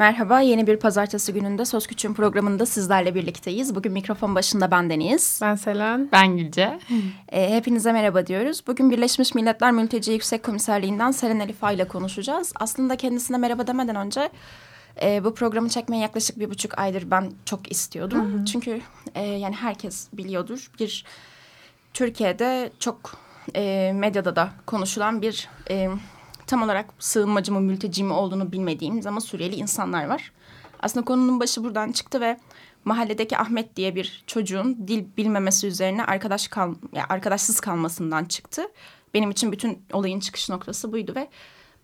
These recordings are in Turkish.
Merhaba, yeni bir pazartesi gününde Söz Küçüğün programında sizlerle birlikteyiz. Bugün mikrofon başında ben Deniz. Ben Selen. Ben Gülce. E, hepinize merhaba diyoruz. Bugün Birleşmiş Milletler Mülteci Yüksek Komiserliğinden Selen Elifa ile konuşacağız. Aslında kendisine merhaba demeden önce e, bu programı çekmeyi yaklaşık bir buçuk aydır ben çok istiyordum. Hı hı. Çünkü e, yani herkes biliyordur bir Türkiye'de çok e, medyada da konuşulan bir... E, tam olarak sığınmacı mı mülteci mi olduğunu bilmediğimiz ama Suriyeli insanlar var. Aslında konunun başı buradan çıktı ve mahalledeki Ahmet diye bir çocuğun dil bilmemesi üzerine arkadaş kal yani arkadaşsız kalmasından çıktı. Benim için bütün olayın çıkış noktası buydu ve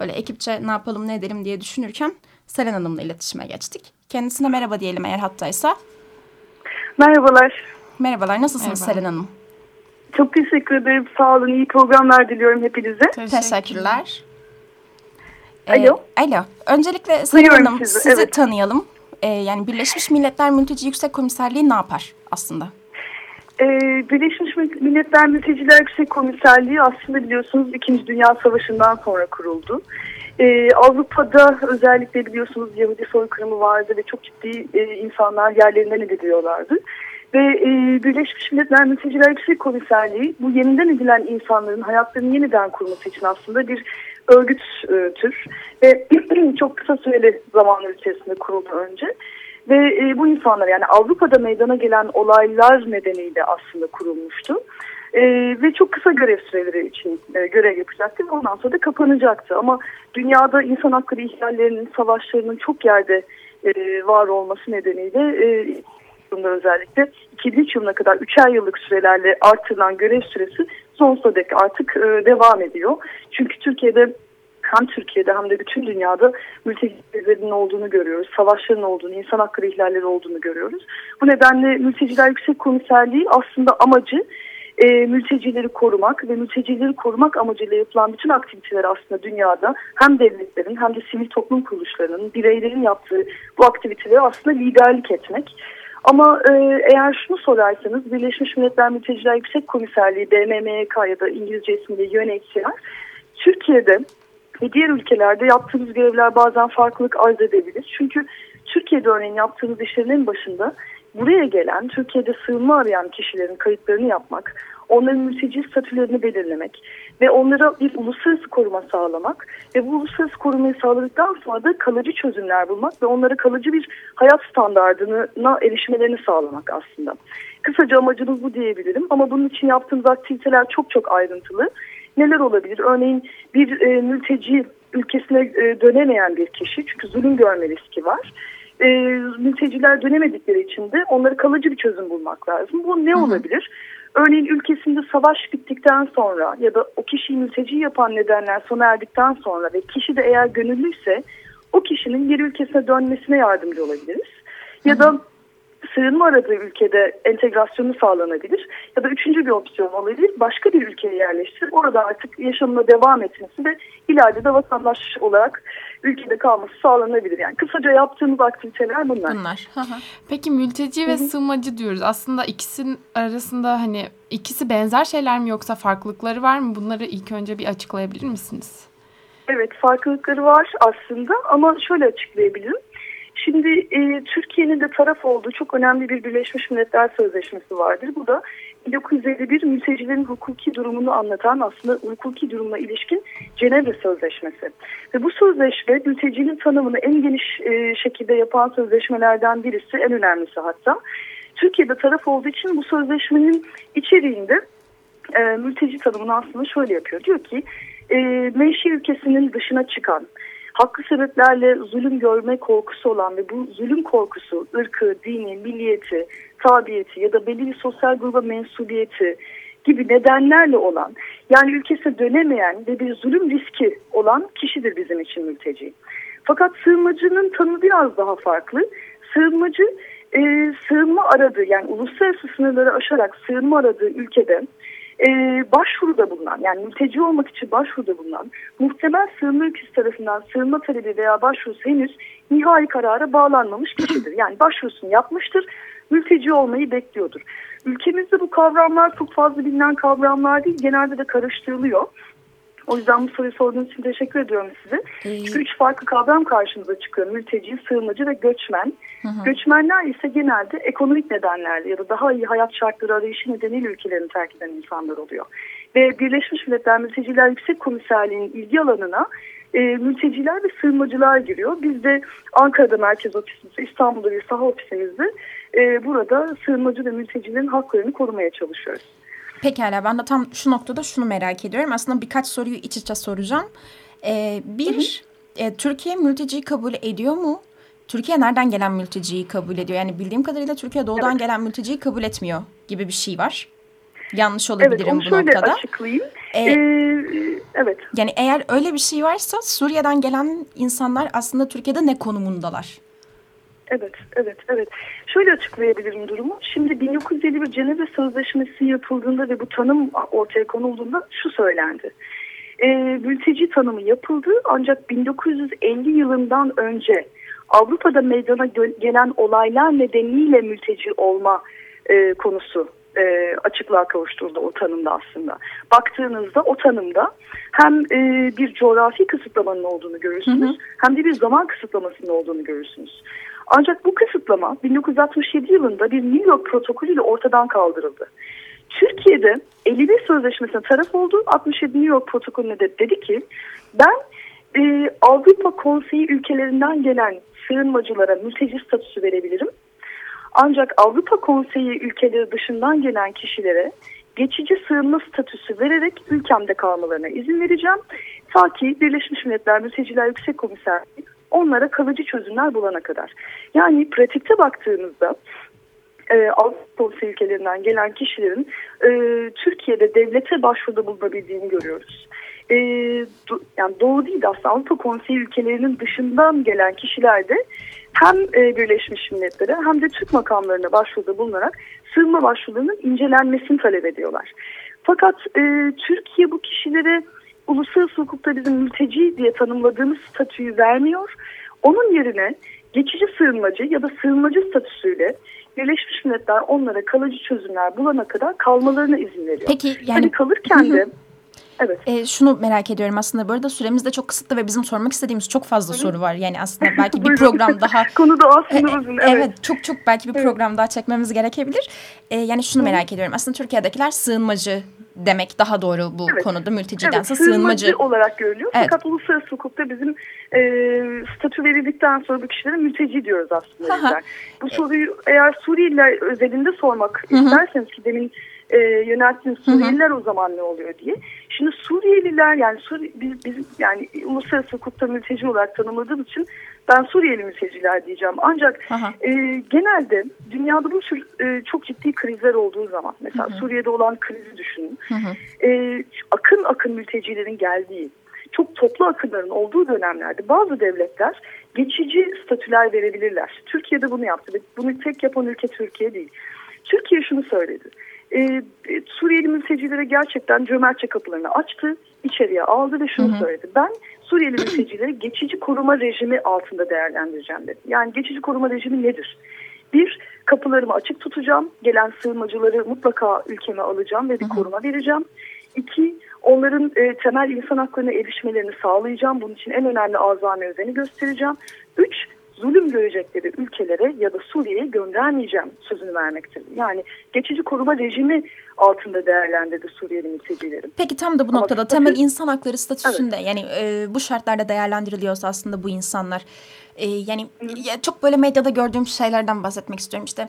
böyle ekipçe ne yapalım ne edelim diye düşünürken Selen Hanım'la iletişime geçtik. Kendisine merhaba diyelim eğer hattaysa. Merhabalar. Merhabalar nasılsınız Merhaba. Selen Hanım? Çok teşekkür ederim. Sağ olun. İyi programlar diliyorum hepinize. Teşekkürler. Teşekkürler. Alo. Ee, alo. Öncelikle Sayın Hanım sizi, sizi evet. tanıyalım. Ee, yani Birleşmiş Milletler Mülteci Yüksek Komiserliği ne yapar aslında? Ee, Birleşmiş Milletler Mülteciler Yüksek Komiserliği aslında biliyorsunuz İkinci Dünya Savaşı'ndan sonra kuruldu. Ee, Avrupa'da özellikle biliyorsunuz Yahudi soykırımı vardı ve çok ciddi e, insanlar yerlerinden ediliyorlardı. Ve e, Birleşmiş Milletler Mülteciler Yüksek Komiserliği bu yeniden edilen insanların hayatlarını yeniden kurması için aslında bir örgüt e, tür ve çok kısa süreli zamanlar içerisinde kuruldu önce. Ve e, bu insanlar yani Avrupa'da meydana gelen olaylar nedeniyle aslında kurulmuştu. E, ve çok kısa görev süreleri için e, görev yapacaktı ve ondan sonra da kapanacaktı. Ama dünyada insan hakları ihlallerinin, savaşlarının çok yerde e, var olması nedeniyle e, özellikle 2003 yılına kadar 3'er yıllık sürelerle artırılan görev süresi sonsuza dek artık e, devam ediyor. Çünkü Türkiye'de hem Türkiye'de hem de bütün dünyada mültecilerin olduğunu görüyoruz. Savaşların olduğunu, insan hakları ihlalleri olduğunu görüyoruz. Bu nedenle Mülteciler Yüksek Komiserliği aslında amacı e, mültecileri korumak ve mültecileri korumak amacıyla yapılan bütün aktiviteler aslında dünyada hem devletlerin hem de sivil toplum kuruluşlarının, bireylerin yaptığı bu aktiviteleri aslında liderlik etmek. Ama e, eğer şunu sorarsanız Birleşmiş Milletler Mülteciler Yüksek Komiserliği BMMK ya da İngilizce ismiyle UNHCR Türkiye'de ve diğer ülkelerde yaptığımız görevler bazen farklılık arz edebilir. Çünkü Türkiye'de örneğin yaptığımız işlerin başında buraya gelen, Türkiye'de sığınma arayan kişilerin kayıtlarını yapmak, onların mülteci statülerini belirlemek ve onlara bir uluslararası koruma sağlamak ve bu uluslararası korumayı sağladıktan sonra da kalıcı çözümler bulmak ve onlara kalıcı bir hayat standartına erişmelerini sağlamak aslında. Kısaca amacımız bu diyebilirim ama bunun için yaptığımız aktiviteler çok çok ayrıntılı. Neler olabilir? Örneğin bir e, mülteci ülkesine e, dönemeyen bir kişi çünkü zulüm görme riski var. E, mülteciler dönemedikleri için de onlara kalıcı bir çözüm bulmak lazım. Bu ne Hı -hı. olabilir? Örneğin ülkesinde savaş bittikten sonra ya da o kişiyi mülteci yapan nedenler sona erdikten sonra ve kişi de eğer gönüllüyse o kişinin geri ülkesine dönmesine yardımcı olabiliriz. Ya da sığınma aradığı ülkede entegrasyonu sağlanabilir. Ya da üçüncü bir opsiyon olabilir. Başka bir ülkeye yerleştirip orada artık yaşamına devam etmesi ve ileride de vatandaş olarak ülkede kalması sağlanabilir. Yani kısaca yaptığımız aktiviteler bunlar. Bunlar. Peki mülteci ve sığınmacı diyoruz. Aslında ikisinin arasında hani ikisi benzer şeyler mi yoksa farklılıkları var mı? Bunları ilk önce bir açıklayabilir misiniz? Evet farklılıkları var aslında ama şöyle açıklayabilirim. Şimdi e, Türkiye'nin de taraf olduğu çok önemli bir Birleşmiş Milletler Sözleşmesi vardır. Bu da 1951 mültecilerin hukuki durumunu anlatan aslında hukuki durumla ilişkin Cenevre Sözleşmesi. Ve bu sözleşme mültecinin tanımını en geniş e, şekilde yapan sözleşmelerden birisi, en önemlisi hatta. Türkiye'de taraf olduğu için bu sözleşmenin içeriğinde e, mülteci tanımını aslında şöyle yapıyor. Diyor ki e, menşe ülkesinin dışına çıkan, haklı sebeplerle zulüm görme korkusu olan ve bu zulüm korkusu ırkı, dini, milliyeti, tabiyeti ya da belli bir sosyal gruba mensubiyeti gibi nedenlerle olan yani ülkesine dönemeyen ve bir zulüm riski olan kişidir bizim için mülteci. Fakat sığınmacının tanımı biraz daha farklı. Sığınmacı e, sığınma aradığı yani uluslararası sınırları aşarak sığınma aradığı ülkede e, başvuruda bulunan yani mülteci olmak için başvuruda bulunan muhtemel sığınma ülkesi tarafından sığınma talebi veya başvurusu henüz nihai karara bağlanmamış kişidir. Yani başvurusunu yapmıştır, mülteci olmayı bekliyordur. Ülkemizde bu kavramlar çok fazla bilinen kavramlar değil, genelde de karıştırılıyor. O yüzden bu soruyu sorduğunuz için teşekkür ediyorum size. Ee, Çünkü üç farklı kavram karşımıza çıkıyor. Mülteci, sığınmacı ve göçmen. Hı hı. Göçmenler ise genelde ekonomik nedenlerle ya da daha iyi hayat şartları arayışı nedeniyle ülkelerini terk eden insanlar oluyor. Ve Birleşmiş Milletler Mülteciler Yüksek Komiserliği'nin ilgi alanına e, mülteciler ve sığınmacılar giriyor. Biz de Ankara'da merkez ofisimizde, İstanbul'da bir saha ofisimizde e, burada sığınmacı ve mültecilerin haklarını korumaya çalışıyoruz. Pekala ben de tam şu noktada şunu merak ediyorum. Aslında birkaç soruyu iç içe soracağım. Ee, bir, E, Türkiye mülteciyi kabul ediyor mu? Türkiye nereden gelen mülteciyi kabul ediyor? Yani bildiğim kadarıyla Türkiye doğudan Evet. gelen mülteciyi kabul etmiyor gibi bir şey var. Yanlış Evet olabilirim onu bu şöyle noktada. açıklayayım. Ee, Ee, evet. Yani eğer öyle bir şey varsa Suriye'den gelen insanlar aslında Türkiye'de ne konumundalar? Evet, evet, evet. Şöyle açıklayabilirim durumu. Şimdi 1951 Cenevre Sözleşmesi yapıldığında ve bu tanım ortaya konulduğunda şu söylendi. E, mülteci tanımı yapıldı ancak 1950 yılından önce Avrupa'da meydana gelen olaylar nedeniyle mülteci olma e, konusu e, açıklığa kavuşturuldu o tanımda aslında. Baktığınızda o tanımda hem e, bir coğrafi kısıtlamanın olduğunu görürsünüz Hı hı. hem de bir zaman kısıtlamasının olduğunu görürsünüz. Ancak bu kısıtlama 1967 yılında bir New York protokolüyle ortadan kaldırıldı. Türkiye'de 51 Sözleşmesi'ne taraf oldu. 67 New York protokolüne de dedi ki ben e, Avrupa Konseyi ülkelerinden gelen sığınmacılara mülteci statüsü verebilirim. Ancak Avrupa Konseyi ülkeleri dışından gelen kişilere geçici sığınma statüsü vererek ülkemde kalmalarına izin vereceğim. Ta ki Birleşmiş Milletler Mülteciler Yüksek Komiserliği onlara kalıcı çözümler bulana kadar. Yani pratikte baktığımızda e, Avrupa ülkelerinden gelen kişilerin e, Türkiye'de devlete başvuruda bulunabildiğini görüyoruz. E, do, yani doğu değil de aslında Avrupa Konseyi ülkelerinin dışından gelen kişiler de hem e, Birleşmiş Milletler'e hem de Türk makamlarına başvuruda bulunarak sığınma başvurularının incelenmesini talep ediyorlar. Fakat e, Türkiye bu kişilere uluslararası hukukta bizim mülteci diye tanımladığımız statüyü vermiyor. Onun yerine geçici sığınmacı ya da sığınmacı statüsüyle Birleşmiş Milletler onlara kalıcı çözümler bulana kadar kalmalarına izin veriyor. Peki Yani yani kalırken de evet e, şunu merak ediyorum aslında bu arada süremiz de çok kısıtlı ve bizim sormak istediğimiz çok fazla soru var. Yani aslında belki bir program daha konu da E, aslında uzun. evet. Evet. çok çok belki bir Evet. program daha çekmemiz gerekebilir. E, yani şunu merak ediyorum. Aslında Türkiye'dekiler sığınmacı demek daha doğru bu Evet. konuda Evet, mültecidense sığınmacı sığınmacı. olarak görülüyor. Evet. Fakat uluslararası hukukta bizim e, statü verildikten sonra bu kişilere mülteci diyoruz aslında. Bu soruyu eğer Suriyeliler özelinde sormak Hı hı. isterseniz ki demin e, yönelttiğiniz Suriyeliler o zaman ne oluyor diye. Şimdi Suriyeliler yani Suri, biz, biz yani uluslararası hukukta mülteci olarak tanımladığımız için ben Suriyeli mülteciler diyeceğim. Ancak Aha. e, genelde dünyada bu tür e, çok ciddi krizler olduğu zaman mesela Suriye'de olan krizi düşünün. Hı hı. E, akın akın mültecilerin geldiği, çok toplu akınların olduğu dönemlerde bazı devletler geçici statüler verebilirler. Türkiye'de bunu yaptı ve bunu tek yapan ülke Türkiye değil. Türkiye şunu söyledi. E, Suriyeli mültecilere gerçekten cömertçe kapılarını açtı, içeriye aldı ve şunu Hı hı. söyledi. Ben Suriyeli mültecileri geçici koruma rejimi altında değerlendireceğim dedi. Yani geçici koruma rejimi nedir? Bir, kapılarımı açık tutacağım. Gelen sığınmacıları mutlaka ülkeme alacağım ve bir koruma vereceğim. İki, onların e, temel insan haklarına erişmelerini sağlayacağım. Bunun için en önemli azami özeni göstereceğim. Üç, zulüm görecekleri ülkelere ya da Suriye'ye göndermeyeceğim sözünü vermektir. Yani geçici koruma rejimi altında değerlendirdi Suriyeli mültecilerin. Peki tam da bu Ama noktada statü- temel insan hakları statüsünde yani e, bu şartlarda değerlendiriliyorsa aslında bu insanlar e, yani ya çok böyle medyada gördüğüm şeylerden bahsetmek istiyorum işte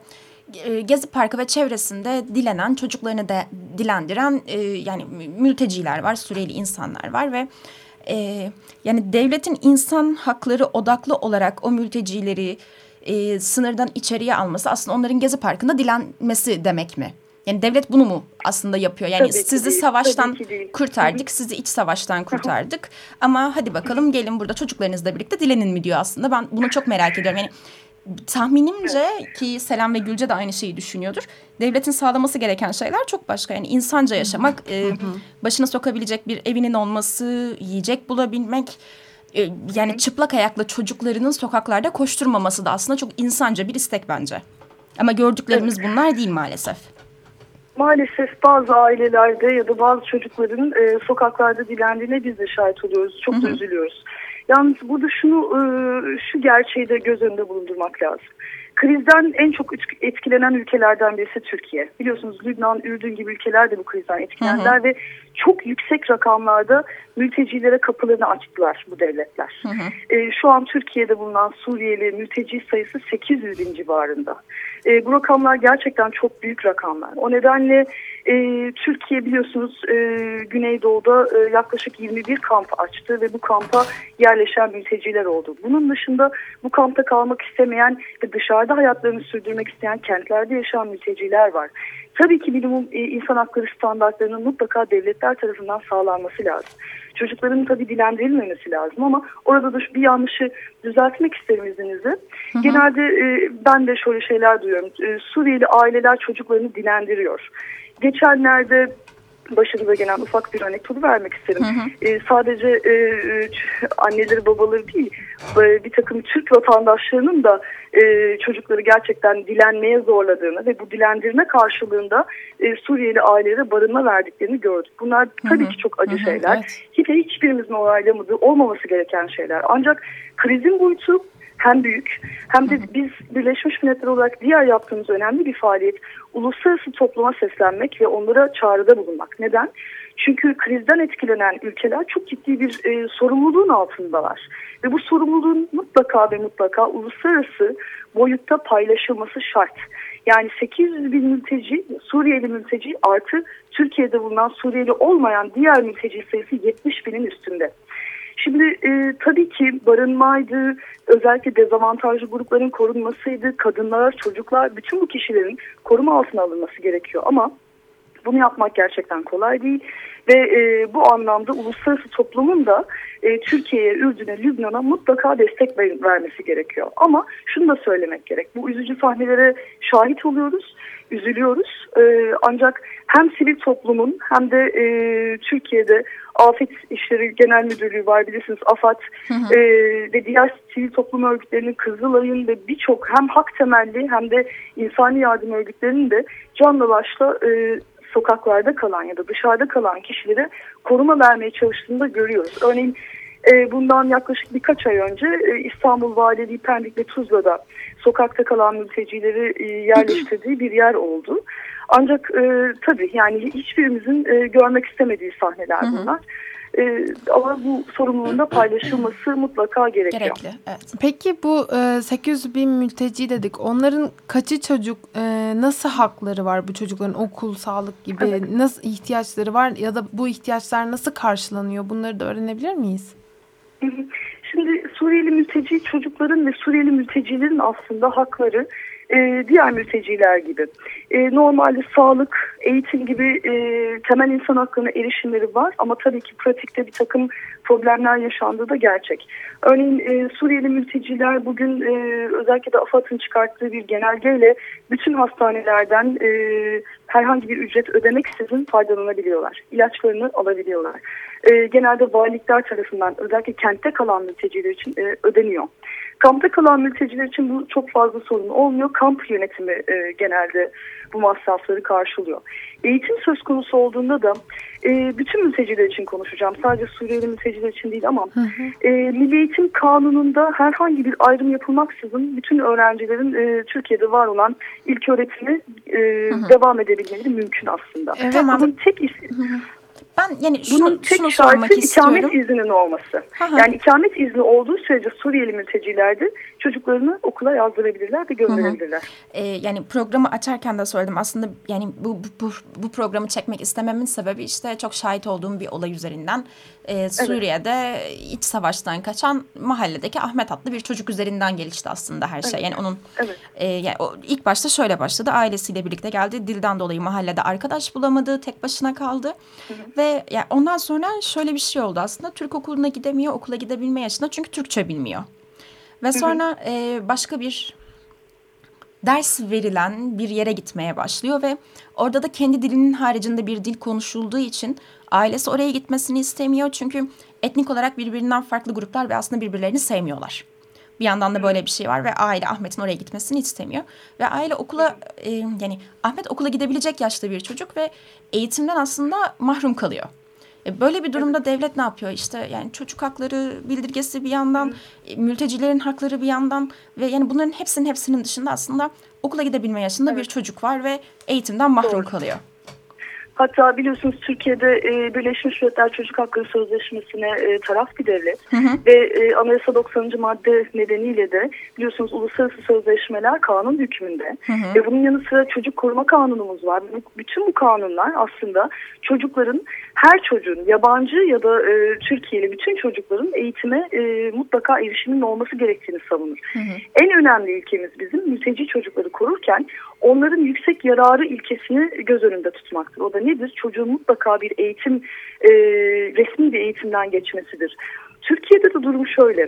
e, Gezi Parkı ve çevresinde dilenen çocuklarını da dilendiren e, yani mülteciler var Suriyeli insanlar var ve e, yani devletin insan hakları odaklı olarak o mültecileri e, sınırdan içeriye alması aslında onların Gezi Parkı'nda dilenmesi demek mi? Yani devlet bunu mu aslında yapıyor? Yani Tabii sizi değil, savaştan kurtardık, sizi iç savaştan kurtardık. Ama hadi bakalım gelin burada çocuklarınızla birlikte dilenin mi diyor aslında. Ben bunu çok merak ediyorum. Yani tahminimce ki Selam ve Gülce de aynı şeyi düşünüyordur. Devletin sağlaması gereken şeyler çok başka. Yani insanca yaşamak, e, başına sokabilecek bir evinin olması, yiyecek bulabilmek, e, yani çıplak ayakla çocuklarının sokaklarda koşturmaması da aslında çok insanca bir istek bence. Ama gördüklerimiz bunlar değil maalesef. Maalesef bazı ailelerde ya da bazı çocukların e, sokaklarda dilendiğine biz de şahit oluyoruz. Çok da üzülüyoruz. Yalnız burada şunu e, şu gerçeği de göz önünde bulundurmak lazım. Krizden en çok etkilenen ülkelerden birisi Türkiye. Biliyorsunuz Lübnan, Ürdün gibi ülkeler de bu krizden etkilendiler ve çok yüksek rakamlarda mültecilere kapılarını açtılar bu devletler. Hı hı. E, şu an Türkiye'de bulunan Suriyeli mülteci sayısı 800 bin civarında. E, bu rakamlar gerçekten çok büyük rakamlar. O nedenle e, Türkiye biliyorsunuz e, Güneydoğu'da e, yaklaşık 21 kamp açtı ve bu kampa yerleşen mülteciler oldu. Bunun dışında bu kampta kalmak istemeyen ve dışarıda hayatlarını sürdürmek isteyen kentlerde yaşayan mülteciler var. Tabii ki minimum e, insan hakları standartlarının mutlaka devletler tarafından sağlanması lazım. Çocukların tabii dilendirilmemesi lazım ama orada da bir yanlışı düzeltmek isterim izninizle. Hı hı. Genelde e, ben de şöyle şeyler duyuyorum. E, Suriyeli aileler çocuklarını dilendiriyor. Geçenlerde başımıza gelen ufak bir anekdotu vermek isterim. Hı hı. E, sadece e, anneleri babaları değil e, bir takım Türk vatandaşlarının da e, çocukları gerçekten dilenmeye zorladığını ve bu dilendirme karşılığında e, Suriyeli ailelere barınma verdiklerini gördük. Bunlar tabii hı hı. ki çok acı hı hı. şeyler. Evet. Hiç hiçbirimizin onaylamadığı olmaması gereken şeyler. Ancak krizin boyutu hem büyük hem de biz Birleşmiş Milletler olarak diğer yaptığımız önemli bir faaliyet uluslararası topluma seslenmek ve onlara çağrıda bulunmak. Neden? Çünkü krizden etkilenen ülkeler çok ciddi bir e, sorumluluğun altındalar. Ve bu sorumluluğun mutlaka ve mutlaka uluslararası boyutta paylaşılması şart. Yani 800 bin mülteci, Suriyeli mülteci artı Türkiye'de bulunan Suriyeli olmayan diğer mülteci sayısı 70 binin üstünde. Şimdi e, tabii ki barınmaydı, özellikle dezavantajlı grupların korunmasıydı, kadınlar, çocuklar, bütün bu kişilerin koruma altına alınması gerekiyor. Ama bunu yapmak gerçekten kolay değil ve e, bu anlamda uluslararası toplumun da e, Türkiye'ye, Ürdün'e, Lübnan'a mutlaka destek vermesi gerekiyor. Ama şunu da söylemek gerek. Bu üzücü sahnelere şahit oluyoruz, üzülüyoruz. E, ancak hem sivil toplumun hem de e, Türkiye'de Afet İşleri Genel Müdürlüğü var bilirsiniz AFAD hı hı. E, ve diğer sivil toplum örgütlerinin Kızılay'ın ve birçok hem hak temelli hem de insani yardım örgütlerinin de canla başla e, sokaklarda kalan ya da dışarıda kalan kişilere koruma vermeye çalıştığını da görüyoruz. Örneğin e, bundan yaklaşık birkaç ay önce e, İstanbul Valiliği Pendik ve Tuzla'da sokakta kalan mültecileri e, yerleştirdiği bir yer oldu. Ancak e, tabii yani hiçbirimizin e, görmek istemediği sahneler bunlar. Hı hı. Ee, ama bu sorumluluğun da paylaşılması mutlaka gerekiyor. Gerekli, evet. Peki bu e, 800 bin mülteci dedik. Onların kaçı çocuk, e, nasıl hakları var bu çocukların okul, sağlık gibi evet. nasıl ihtiyaçları var ya da bu ihtiyaçlar nasıl karşılanıyor? Bunları da öğrenebilir miyiz? Şimdi Suriyeli mülteci çocukların ve Suriyeli mültecilerin aslında hakları e, diğer mülteciler gibi. E, normalde sağlık, eğitim gibi e, temel insan haklarına erişimleri var ama tabii ki pratikte bir takım problemler yaşandığı da gerçek. Örneğin e, Suriyeli mülteciler bugün e, özellikle de AFAD'ın çıkarttığı bir genelgeyle bütün hastanelerden e, herhangi bir ücret ödemeksizin faydalanabiliyorlar. İlaçlarını alabiliyorlar. E, genelde valilikler tarafından özellikle kentte kalan mülteciler için e, ödeniyor. Kampta kalan mülteciler için bu çok fazla sorun olmuyor. Kamp yönetimi e, genelde bu masrafları karşılıyor. Eğitim söz konusu olduğunda da e, bütün mülteciler için konuşacağım. Sadece Suriyeli mülteciler için değil ama hı hı. E, Milli Eğitim Kanunu'nda herhangi bir ayrım yapılmaksızın bütün öğrencilerin e, Türkiye'de var olan ilk öğretimi e, hı hı. devam edebilmeleri mümkün aslında. Evet, Bunun tek isim... Ben yani şunu, Bunun tek şunu şartı sormak istiyorum. ikamet izninin olması. Hı Yani ikamet izni olduğu sürece Suriyeli mülteciler de çocuklarını okula yazdırabilirler ve gönderebilirler. Ee, yani programı açarken de söyledim aslında yani bu, bu, bu, programı çekmek istememin sebebi işte çok şahit olduğum bir olay üzerinden e, Suriye'de iç savaştan kaçan mahalledeki Ahmet adlı bir çocuk üzerinden gelişti aslında her şey. Evet. Yani onun Evet. e, yani o ilk başta şöyle başladı ailesiyle birlikte geldi dilden dolayı mahallede arkadaş bulamadı tek başına kaldı ve yani ondan sonra şöyle bir şey oldu aslında Türk okuluna gidemiyor okula gidebilme yaşında çünkü Türkçe bilmiyor. Ve sonra e, başka bir ders verilen bir yere gitmeye başlıyor ve orada da kendi dilinin haricinde bir dil konuşulduğu için ailesi oraya gitmesini istemiyor. Çünkü etnik olarak birbirinden farklı gruplar ve aslında birbirlerini sevmiyorlar. Bir yandan da böyle bir şey var ve aile Ahmet'in oraya gitmesini istemiyor. Ve aile okula e, yani Ahmet okula gidebilecek yaşta bir çocuk ve eğitimden aslında mahrum kalıyor. E, Böyle bir durumda devlet ne yapıyor? İşte yani çocuk hakları bildirgesi bir yandan, e, mültecilerin hakları bir yandan ve yani bunların hepsinin hepsinin dışında aslında okula gidebilme yaşında bir çocuk var ve eğitimden mahrum Doğru. kalıyor. Hatta biliyorsunuz Türkiye'de e, Birleşmiş Milletler Çocuk Hakları Sözleşmesi'ne e, taraf bir devlet ve e, Anayasa 90. madde nedeniyle de biliyorsunuz uluslararası sözleşmeler kanun hükmünde ve bunun yanı sıra çocuk koruma kanunumuz var. Bütün bu kanunlar aslında çocukların her çocuğun yabancı ya da e, Türkiye'li bütün çocukların eğitime e, mutlaka erişimin olması gerektiğini savunur. En önemli ilkemiz bizim mülteci çocukları korurken onların yüksek yararı ilkesini göz önünde tutmaktır. O da nedir? Çocuğun mutlaka bir eğitim, e, resmi bir eğitimden geçmesidir. Türkiye'de de durum şöyle.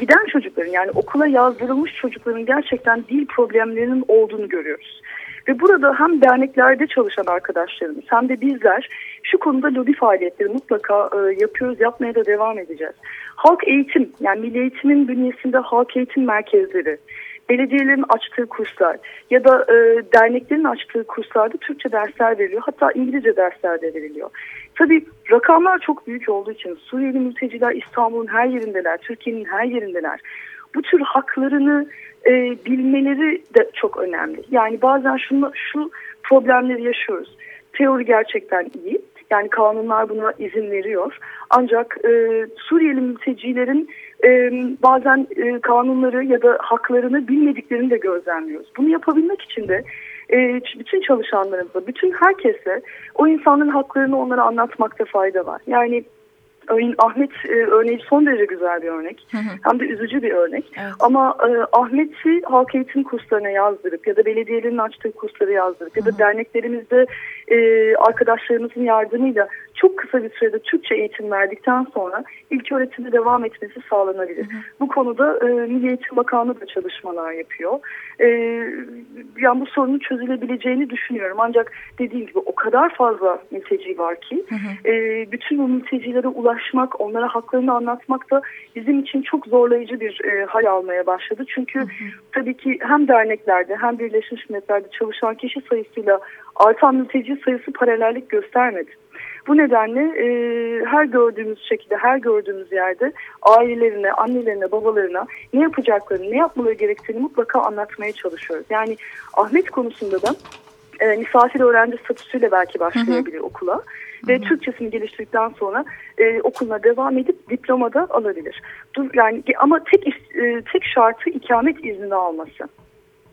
Giden çocukların yani okula yazdırılmış çocukların gerçekten dil problemlerinin olduğunu görüyoruz. Ve burada hem derneklerde çalışan arkadaşlarımız hem de bizler şu konuda lobi faaliyetleri mutlaka e, yapıyoruz, yapmaya da devam edeceğiz. Halk eğitim, yani Milli Eğitim'in bünyesinde halk eğitim merkezleri, belediyelerin açtığı kurslar ya da e, derneklerin açtığı kurslarda Türkçe dersler veriliyor. Hatta İngilizce dersler de veriliyor. Tabii rakamlar çok büyük olduğu için Suriyeli mülteciler İstanbul'un her yerindeler, Türkiye'nin her yerindeler. Bu tür haklarını e, bilmeleri de çok önemli. Yani bazen şunu, şu problemleri yaşıyoruz. Teori gerçekten iyi. Yani kanunlar buna izin veriyor. Ancak e, Suriyeli mültecilerin e, bazen e, kanunları ya da haklarını bilmediklerini de gözlemliyoruz. Bunu yapabilmek için de e, bütün çalışanlarımıza, bütün herkese o insanların haklarını onlara anlatmakta fayda var. Yani Örneğin Ahmet e, örneği son derece güzel bir örnek. Hem de üzücü bir örnek. Evet. Ama e, Ahmet'i halk eğitim kurslarına yazdırıp ya da belediyelerin açtığı kurslara yazdırıp ya da derneklerimizde e, arkadaşlarımızın yardımıyla çok kısa bir sürede Türkçe eğitim verdikten sonra ilk öğretimde devam etmesi sağlanabilir. Bu konuda e, Milli Eğitim Bakanlığı da çalışmalar yapıyor. E, yani bu sorunun çözülebileceğini düşünüyorum. Ancak dediğim gibi o kadar fazla mülteci var ki e, bütün bu mültecilere ulaşmak, onlara haklarını anlatmak da bizim için çok zorlayıcı bir e, hal almaya başladı. Çünkü tabii ki hem derneklerde hem Birleşmiş Milletler'de çalışan kişi sayısıyla artan mülteci sayısı paralellik göstermedi. Bu nedenle e, her gördüğümüz şekilde, her gördüğümüz yerde ailelerine, annelerine, babalarına ne yapacaklarını, ne yapmaları gerektiğini mutlaka anlatmaya çalışıyoruz. Yani Ahmet konusunda da e, misafir öğrenci statüsüyle belki başlayabilir okula ve Türkçesini geliştirdikten sonra e, okuluna devam edip diploma da alabilir. Dur, yani ama tek e, tek şartı ikamet izni alması.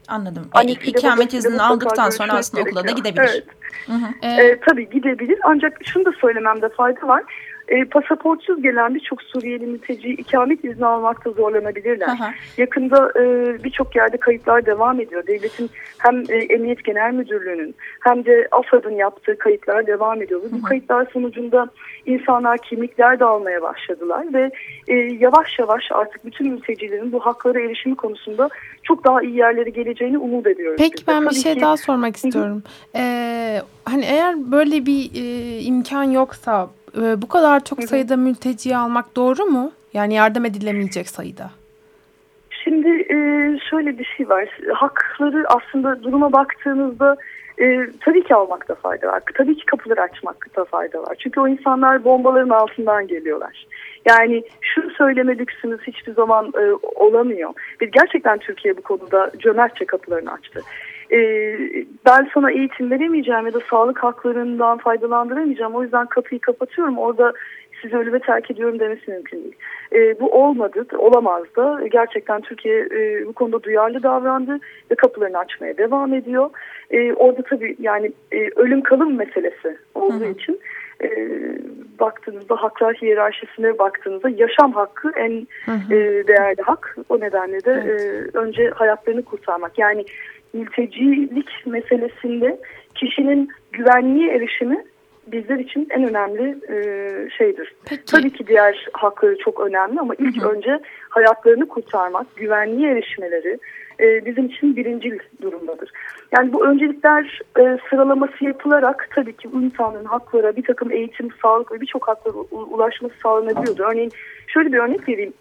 Anladım. Yani Annesiyle ikamet iznini aldıktan sonra aslında okula da gidebilir. Evet. Ee, tabii gidebilir ancak şunu da söylememde fayda var. Ee, pasaportsuz gelen birçok Suriyeli mülteci ikamet izni almakta zorlanabilirler. Hı. Yakında e, birçok yerde kayıtlar devam ediyor. Devletin hem e, Emniyet Genel Müdürlüğü'nün hem de AFAD'ın yaptığı kayıtlar devam ediyor. Bu kayıtlar sonucunda insanlar kimlikler de almaya başladılar ve e, yavaş yavaş artık bütün mültecilerin bu haklara erişimi konusunda çok daha iyi yerlere geleceğini umut ediyoruz. Peki biz de. ben bir Tabii şey ki- daha sormak istiyorum. Ee, hani eğer böyle bir e, imkan yoksa e, bu kadar çok sayıda mülteci almak doğru mu? Yani yardım edilemeyecek sayıda. Şimdi e, şöyle bir şey var. Hakları aslında duruma baktığınızda e, tabii ki almakta fayda var. Tabii ki kapıları açmakta fayda var. Çünkü o insanlar bombaların altından geliyorlar. Yani şu söyleme lüksünüz hiçbir zaman e, olamıyor. Ve gerçekten Türkiye bu konuda cömertçe kapılarını açtı. E, ben sana eğitim veremeyeceğim ya da sağlık haklarından faydalandıramayacağım. O yüzden kapıyı kapatıyorum. Orada sizi ölüme terk ediyorum demesi mümkün değil. E, bu olmadı, olamaz da. Gerçekten Türkiye e, bu konuda duyarlı davrandı ve kapılarını açmaya devam ediyor. E, orada tabii yani e, ölüm kalım meselesi olduğu hı hı. için e, baktığınızda haklar hiyerarşisine baktığınızda yaşam hakkı en hı hı. E, değerli hak. O nedenle de evet. e, önce hayatlarını kurtarmak. Yani mültecilik meselesinde kişinin güvenliğe erişimi bizler için en önemli e, şeydir. Peki. Tabii ki diğer hakları çok önemli ama ilk hı hı. önce hayatlarını kurtarmak, güvenliğe erişmeleri e, bizim için birincil durumdadır. Yani bu öncelikler e, sıralaması yapılarak tabii ki bu insanların haklara bir takım eğitim, sağlık ve birçok haklara ulaşması sağlanabiliyordu. Örneğin şöyle bir örnek vereyim.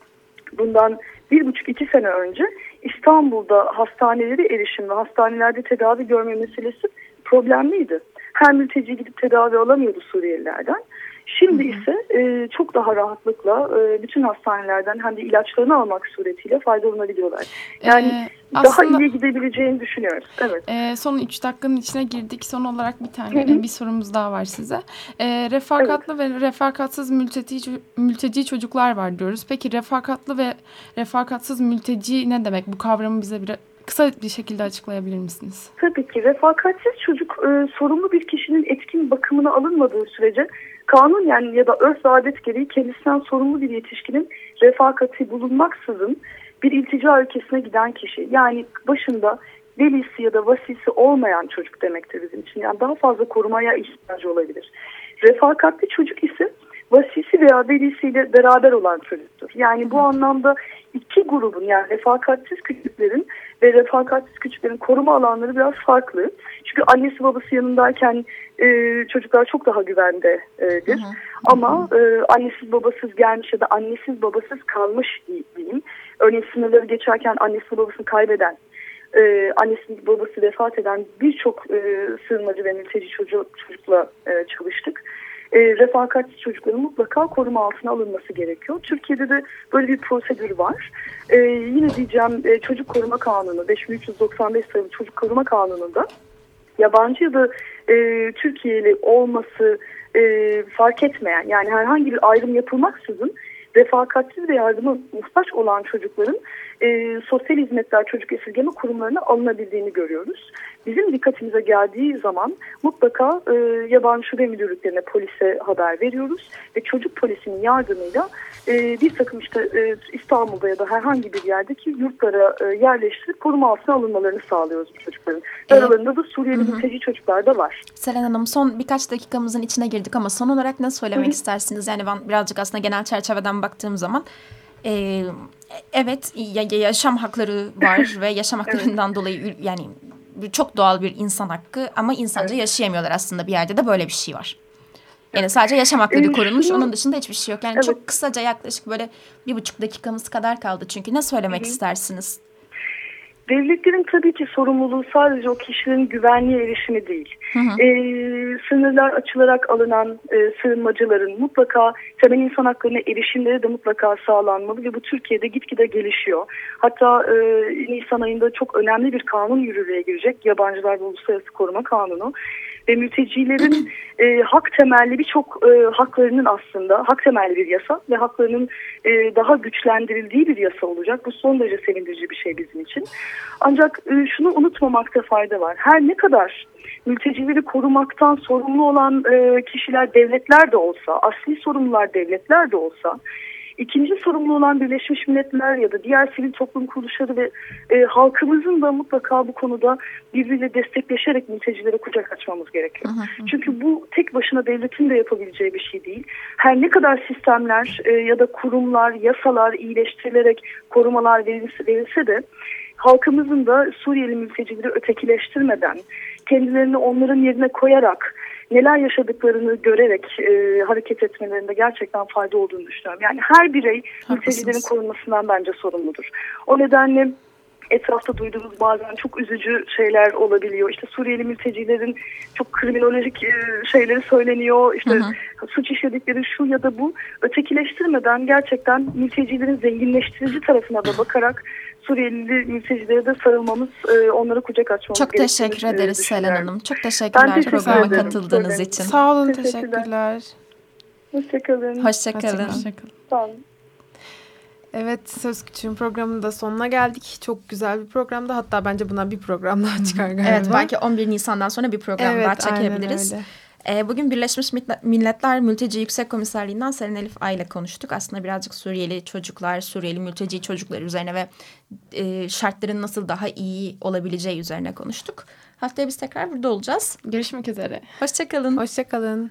Bundan bir buçuk iki sene önce İstanbul'da hastaneleri erişim ve hastanelerde tedavi görme meselesi problemliydi. Her mülteci gidip tedavi alamıyordu Suriyelilerden. Şimdi ise e, çok daha rahatlıkla e, bütün hastanelerden hem de ilaçlarını almak suretiyle faydalanabiliyorlar. Yani ee, daha iyi gidebileceğini düşünüyoruz. Evet. E, son 3 dakikanın içine girdik. Son olarak bir tane Hı -hı. bir sorumuz daha var size. E, refakatlı evet. ve refakatsız mülteci, mülteci çocuklar var diyoruz. Peki refakatlı ve refakatsız mülteci ne demek? Bu kavramı bize bir kısa bir şekilde açıklayabilir misiniz? Tabii ki. Refakatsiz çocuk e, sorumlu bir kişinin etkin bakımına alınmadığı sürece kanun yani ya da örf ve adet gereği kendisinden sorumlu bir yetişkinin refakati bulunmaksızın bir iltica ülkesine giden kişi. Yani başında velisi ya da vasisi olmayan çocuk demektir bizim için. Yani daha fazla korumaya ihtiyacı olabilir. Refakatli çocuk ise vasisi veya velisiyle beraber olan çocuktur. Yani bu anlamda iki grubun yani refakatsiz küçüklerin ve refakatsiz küçüklerin koruma alanları biraz farklı. Çünkü annesi babası yanındayken e, çocuklar çok daha güvendedir. Hı hı. Ama e, annesiz babasız gelmiş ya da annesiz babasız kalmış diyeyim. Örneğin sınırları geçerken annesi babasını kaybeden e, annesi babası vefat eden birçok e, sığınmacı ve mülteci çocuk, çocukla e, çalıştık e, refakatsiz çocukların mutlaka koruma altına alınması gerekiyor. Türkiye'de de böyle bir prosedür var. E, yine diyeceğim e, çocuk koruma kanunu 5395 sayılı çocuk koruma kanununda yabancı ya da e, Türkiye'li olması e, fark etmeyen yani herhangi bir ayrım yapılmaksızın refakatsiz ve yardıma muhtaç olan çocukların e, sosyal hizmetler çocuk esirgeme kurumlarına alınabildiğini görüyoruz. Bizim dikkatimize geldiği zaman mutlaka e, yabancı şube müdürlüklerine polise haber veriyoruz ve çocuk polisinin yardımıyla e, bir takım işte e, İstanbul'da ya da herhangi bir yerdeki yurtlara e, yerleştirip koruma altına alınmalarını sağlıyoruz bu çocukların. Evet. Aralarında da Suriyeli mülteci çocuklar da var. Selen Hanım son birkaç dakikamızın içine girdik ama son olarak ne söylemek Hı -hı. istersiniz? Yani ben birazcık aslında genel çerçeveden baktığım zaman e, evet yaşam hakları var ve yaşam haklarından evet. dolayı yani çok doğal bir insan hakkı ama insanca evet. yaşayamıyorlar aslında bir yerde de böyle bir şey var. Yani sadece yaşam hakları korunmuş onun dışında hiçbir şey yok. Yani evet. çok kısaca yaklaşık böyle bir buçuk dakikamız kadar kaldı çünkü ne söylemek Hı -hı. istersiniz? Devletlerin tabii ki sorumluluğu sadece o kişilerin güvenliğe erişimi değil. Hı hı. E, sınırlar açılarak alınan e, sığınmacıların mutlaka temel insan haklarına erişimleri de mutlaka sağlanmalı ve bu Türkiye'de gitgide gelişiyor. Hatta e, Nisan ayında çok önemli bir kanun yürürlüğe girecek. Yabancılar ve Uluslararası Koruma Kanunu ve mültecilerin e, hak temelli birçok e, haklarının aslında hak temelli bir yasa ve haklarının e, daha güçlendirildiği bir yasa olacak. Bu son derece sevindirici bir şey bizim için. Ancak e, şunu unutmamakta fayda var. Her ne kadar mültecileri korumaktan sorumlu olan e, kişiler devletler de olsa, asli sorumlular devletler de olsa İkinci sorumlu olan Birleşmiş Milletler ya da diğer sivil toplum kuruluşları ve e, halkımızın da mutlaka bu konuda birbiriyle destekleşerek mültecilere kucak açmamız gerekiyor. Hı hı. Çünkü bu tek başına devletin de yapabileceği bir şey değil. Her ne kadar sistemler e, ya da kurumlar, yasalar iyileştirilerek korumalar verilse, verilse de halkımızın da Suriyeli mültecileri ötekileştirmeden, kendilerini onların yerine koyarak neler yaşadıklarını görerek e, hareket etmelerinde gerçekten fayda olduğunu düşünüyorum. Yani her birey mültecilerin korunmasından bence sorumludur. O nedenle etrafta duyduğumuz bazen çok üzücü şeyler olabiliyor. İşte Suriyeli mültecilerin çok kriminolojik e, şeyleri söyleniyor. İşte Hı hı. suç işledikleri şu ya da bu ötekileştirmeden gerçekten mültecilerin zenginleştirici tarafına da bakarak Suriyeli mültecilere de sarılmamız, e, onlara kucak açmamız Çok teşekkür e, ederiz Selen. Hanım. Çok teşekkürler teşekkür programa ederim. katıldığınız Söyledim. için. Sağ olun, Teşekkürler. teşekkürler. Hoşçakalın. Hoşçakalın. Hoşçakalın. Sağ olun. Evet Söz Küçüğün programının da sonuna geldik. Çok güzel bir programdı. Hatta bence buna bir program daha çıkar galiba. Evet belki 11 Nisan'dan sonra bir program Evet, daha çekebiliriz. Ee, bugün Birleşmiş Milletler Mülteci Yüksek Komiserliğinden Seren Elif Ay ile konuştuk. Aslında birazcık Suriyeli çocuklar, Suriyeli mülteci çocuklar üzerine ve e, şartların nasıl daha iyi olabileceği üzerine konuştuk. Haftaya biz tekrar burada olacağız. Görüşmek üzere. Hoşçakalın. Hoşçakalın.